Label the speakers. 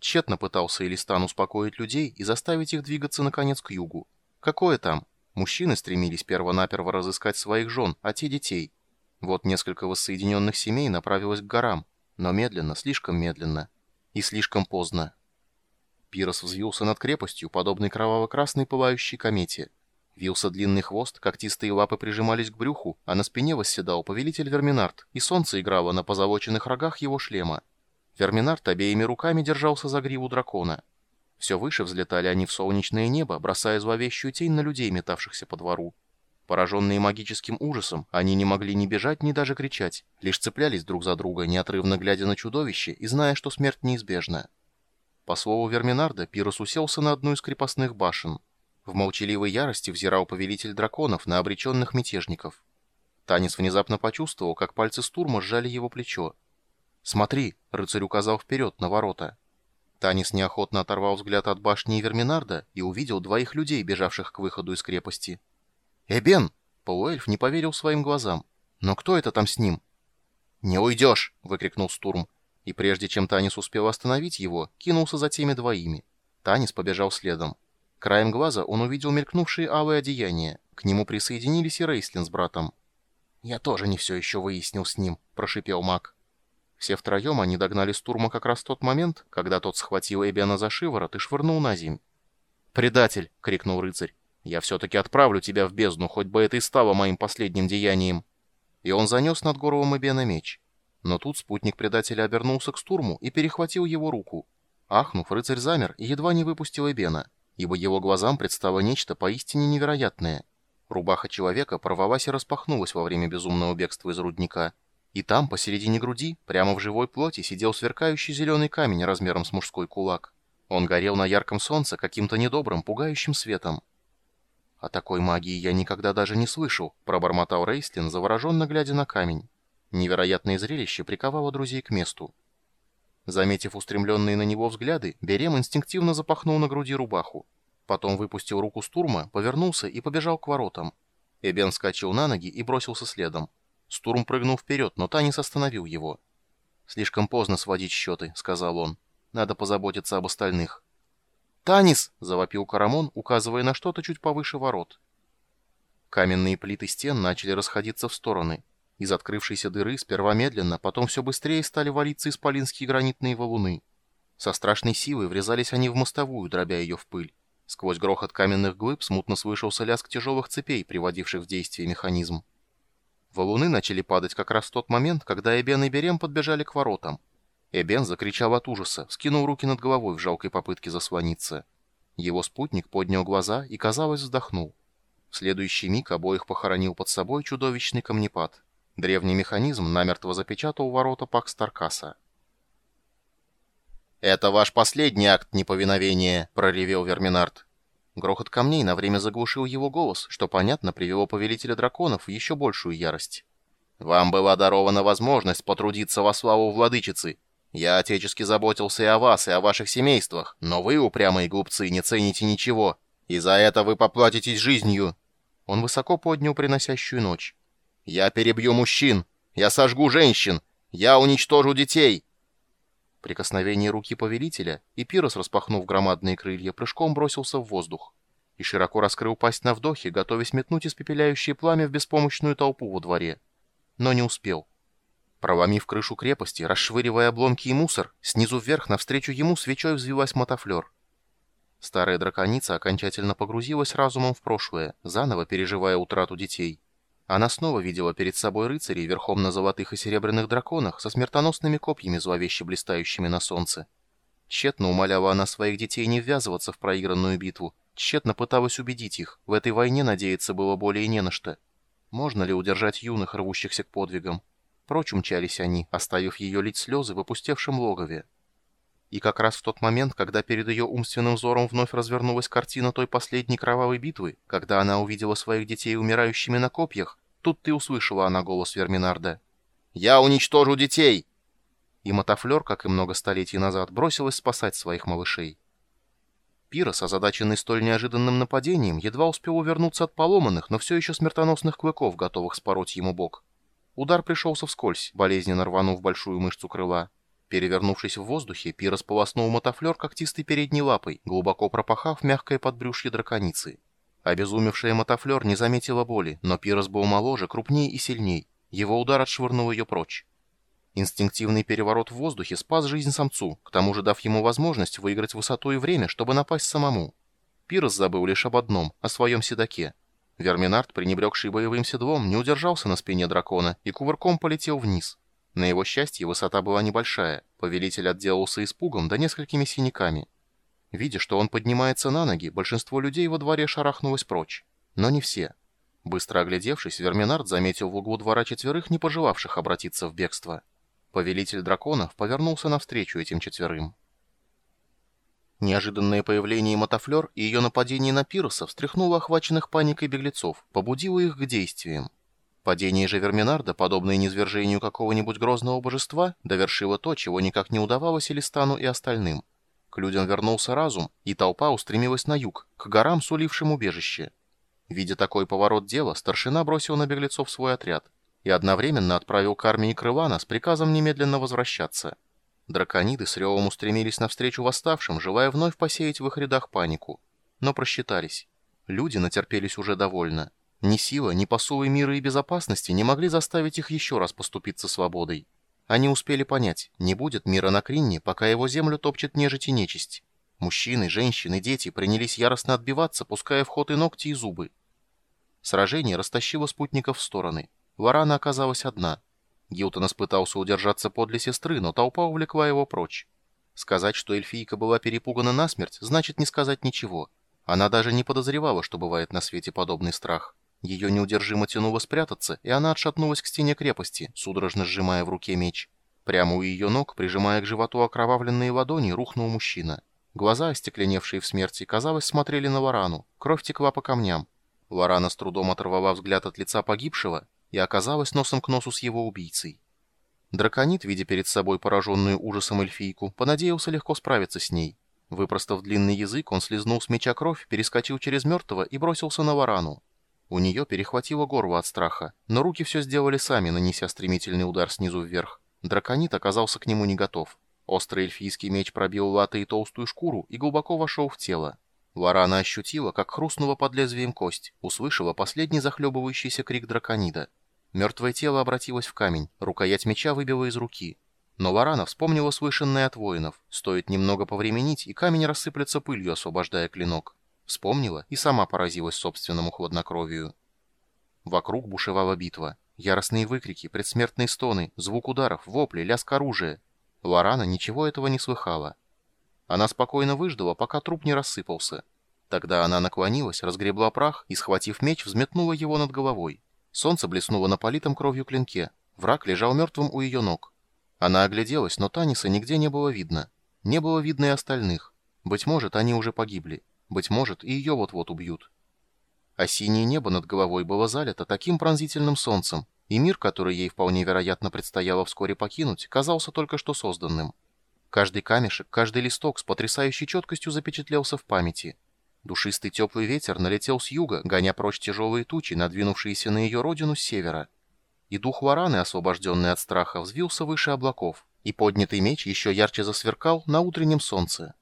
Speaker 1: Тщетно пытался Элистан успокоить людей и заставить их двигаться наконец к югу. Какое там? Мужчины стремились перво-наперво разыскать своих жен, а те детей. Вот несколько воссоединенных семей направилось к горам, но медленно, слишком медленно. И слишком поздно. Пирос взвился над крепостью, подобной кроваво-красной пылающей комете. Вился длинный хвост, когтистые лапы прижимались к брюху, а на спине восседал повелитель Верминард, и солнце играло на позолоченных рогах его шлема. Верминард обеими руками держался за гриву дракона. Все выше взлетали они в солнечное небо, бросая зловещую тень на людей, метавшихся по двору. Пораженные магическим ужасом, они не могли ни бежать, ни даже кричать, лишь цеплялись друг за друга, неотрывно глядя на чудовище и зная, что смерть неизбежна. По слову Верминарда, Пирос уселся на одну из крепостных башен. В молчаливой ярости взирал повелитель драконов на обреченных мятежников. Танец внезапно почувствовал, как пальцы Стурма сжали его плечо. «Смотри!» — рыцарь указал вперед, на ворота. Танис неохотно оторвал взгляд от башни Верминарда и увидел двоих людей, бежавших к выходу из крепости. «Эбен!» — полуэльф не поверил своим глазам. «Но кто это там с ним?» «Не уйдешь!» — выкрикнул Стурм. И прежде чем Танис успел остановить его, кинулся за теми двоими. Танис побежал следом. Краем глаза он увидел мелькнувшие алые одеяния. К нему присоединились и Рейслин с братом. «Я тоже не все еще выяснил с ним», — прошипел маг. Все втроем они догнали Стурма как раз в тот момент, когда тот схватил Эбиана за шиворот и швырнул на земь. «Предатель!» — крикнул рыцарь. «Я все-таки отправлю тебя в бездну, хоть бы это и стало моим последним деянием!» И он занес над горлом Эбена меч. Но тут спутник предателя обернулся к Стурму и перехватил его руку. Ахнув, рыцарь замер и едва не выпустил Эбена, ибо его глазам предстало нечто поистине невероятное. Рубаха человека порвалась и распахнулась во время безумного бегства из рудника — и там, посередине груди, прямо в живой плоти, сидел сверкающий зеленый камень размером с мужской кулак. Он горел на ярком солнце каким-то недобрым, пугающим светом. «О такой магии я никогда даже не слышал», — пробормотал Рейслин, завороженно глядя на камень. Невероятное зрелище приковало друзей к месту. Заметив устремленные на него взгляды, Берем инстинктивно запахнул на груди рубаху. Потом выпустил руку Стурма, повернулся и побежал к воротам. Эбен вскочил на ноги и бросился следом. Стурм прыгнул вперед, но Танис остановил его. «Слишком поздно сводить счеты», — сказал он. «Надо позаботиться об остальных». «Танис!» — завопил Карамон, указывая на что-то чуть повыше ворот. Каменные плиты стен начали расходиться в стороны. Из открывшейся дыры сперва медленно, потом все быстрее стали валиться исполинские гранитные валуны. Со страшной силой врезались они в мостовую, дробя ее в пыль. Сквозь грохот каменных глыб смутно слышался лязг тяжелых цепей, приводивших в действие механизм. Валуны начали падать как раз в тот момент, когда Эбен и Берем подбежали к воротам. Эбен закричал от ужаса, скинул руки над головой в жалкой попытке заслониться. Его спутник поднял глаза и, казалось, вздохнул. В следующий миг обоих похоронил под собой чудовищный камнепад. Древний механизм намертво запечатал ворота Пакс Таркаса.
Speaker 2: «Это ваш последний акт неповиновения», — проревел Верминард.
Speaker 1: Грохот камней на время заглушил его голос, что, понятно, привело повелителя драконов в еще большую ярость.
Speaker 2: «Вам была дарована возможность потрудиться во славу владычицы. Я отечески заботился и о вас, и о ваших семействах, но вы, упрямые глупцы, не цените ничего, и за это вы поплатитесь жизнью».
Speaker 1: Он высоко поднял приносящую ночь.
Speaker 2: «Я перебью мужчин! Я сожгу женщин! Я уничтожу детей!»
Speaker 1: Прикосновение руки повелителя, и Пирос, распахнув громадные крылья, прыжком бросился в воздух и широко раскрыл пасть на вдохе, готовясь метнуть испепеляющее пламя в беспомощную толпу во дворе. Но не успел. Проломив крышу крепости, расшвыривая обломки и мусор, снизу вверх навстречу ему свечой взвилась мотофлер. Старая драконица окончательно погрузилась разумом в прошлое, заново переживая утрату детей. Она снова видела перед собой рыцарей верхом на золотых и серебряных драконах со смертоносными копьями, зловеще блистающими на солнце. Тщетно умоляла она своих детей не ввязываться в проигранную битву, тщетно пыталась убедить их, в этой войне надеяться было более не на что. Можно ли удержать юных, рвущихся к подвигам? Прочь умчались они, оставив ее лить слезы в опустевшем логове. И как раз в тот момент, когда перед ее умственным взором вновь развернулась картина той последней кровавой битвы, когда она увидела своих детей умирающими на копьях, тут ты услышала она голос Верминарда.
Speaker 2: «Я уничтожу детей!»
Speaker 1: И Мотофлер, как и много столетий назад, бросилась спасать своих малышей. Пирос, озадаченный столь неожиданным нападением, едва успел увернуться от поломанных, но все еще смертоносных клыков, готовых спороть ему бок. Удар пришелся вскользь, болезненно рванув большую мышцу крыла. Перевернувшись в воздухе, Пир сполоснул мотофлер когтистой передней лапой, глубоко пропахав мягкое подбрюшье драконицы. Обезумевшая мотофлер не заметила боли, но Пирос был моложе, крупнее и сильней. Его удар отшвырнул ее прочь. Инстинктивный переворот в воздухе спас жизнь самцу, к тому же дав ему возможность выиграть высоту и время, чтобы напасть самому. Пирос забыл лишь об одном — о своем седаке. Верминард, пренебрегший боевым седлом, не удержался на спине дракона и кувырком полетел вниз. На его счастье высота была небольшая, повелитель отделался испугом да несколькими синяками. Видя, что он поднимается на ноги, большинство людей во дворе шарахнулось прочь. Но не все. Быстро оглядевшись, Верминард заметил в углу двора четверых, не пожелавших обратиться в бегство. Повелитель драконов повернулся навстречу этим четверым. Неожиданное появление Мотофлер и ее нападение на Пироса встряхнуло охваченных паникой беглецов, побудило их к действиям. Падение же Верминарда, подобное низвержению какого-нибудь грозного божества, довершило то, чего никак не удавалось Элистану и остальным. К людям вернулся разум, и толпа устремилась на юг, к горам, сулившим убежище. Видя такой поворот дела, старшина бросил на беглецов свой отряд и одновременно отправил к армии Крылана с приказом немедленно возвращаться. Дракониды с ревом устремились навстречу восставшим, желая вновь посеять в их рядах панику. Но просчитались. Люди натерпелись уже довольно. Ни сила, ни посулы мира и безопасности не могли заставить их еще раз поступиться свободой. Они успели понять, не будет мира на Кринне, пока его землю топчет нежить и нечисть. Мужчины, женщины, дети принялись яростно отбиваться, пуская в ход и ногти, и зубы. Сражение растащило спутников в стороны. Варана оказалась одна — Гилтон испытался удержаться подле сестры, но толпа увлекла его прочь. Сказать, что эльфийка была перепугана насмерть, значит не сказать ничего. Она даже не подозревала, что бывает на свете подобный страх. Ее неудержимо тянуло спрятаться, и она отшатнулась к стене крепости, судорожно сжимая в руке меч. Прямо у ее ног, прижимая к животу окровавленные ладони, рухнул мужчина. Глаза, остекленевшие в смерти, казалось, смотрели на Варану. Кровь текла по камням. Варана с трудом оторвала взгляд от лица погибшего и оказалась носом к носу с его убийцей. Драконит, видя перед собой пораженную ужасом эльфийку, понадеялся легко справиться с ней. Выпростав длинный язык, он слезнул с меча кровь, перескочил через мертвого и бросился на варану. У нее перехватило горло от страха, но руки все сделали сами, нанеся стремительный удар снизу вверх. Драконит оказался к нему не готов. Острый эльфийский меч пробил латы и толстую шкуру и глубоко вошел в тело. Варана ощутила, как хрустнула под лезвием кость, услышала последний захлебывающийся крик драконида. Мертвое тело обратилось в камень, рукоять меча выбила из руки. Но Варана вспомнила слышанное от воинов. Стоит немного повременить, и камень рассыплется пылью, освобождая клинок. Вспомнила и сама поразилась собственному хладнокровию. Вокруг бушевала битва. Яростные выкрики, предсмертные стоны, звук ударов, вопли, лязг оружия. Лорана ничего этого не слыхала. Она спокойно выждала, пока труп не рассыпался. Тогда она наклонилась, разгребла прах и, схватив меч, взметнула его над головой. Солнце блеснуло на политом кровью клинке. Враг лежал мертвым у ее ног. Она огляделась, но Таниса нигде не было видно. Не было видно и остальных. Быть может, они уже погибли. Быть может, и ее вот-вот убьют. А синее небо над головой было залито таким пронзительным солнцем, и мир, который ей вполне вероятно предстояло вскоре покинуть, казался только что созданным. Каждый камешек, каждый листок с потрясающей четкостью запечатлелся в памяти — Душистый теплый ветер налетел с юга, гоня прочь тяжелые тучи, надвинувшиеся на ее родину с севера. И дух Вараны, освобожденный от страха, взвился выше облаков, и поднятый меч еще ярче засверкал на утреннем солнце.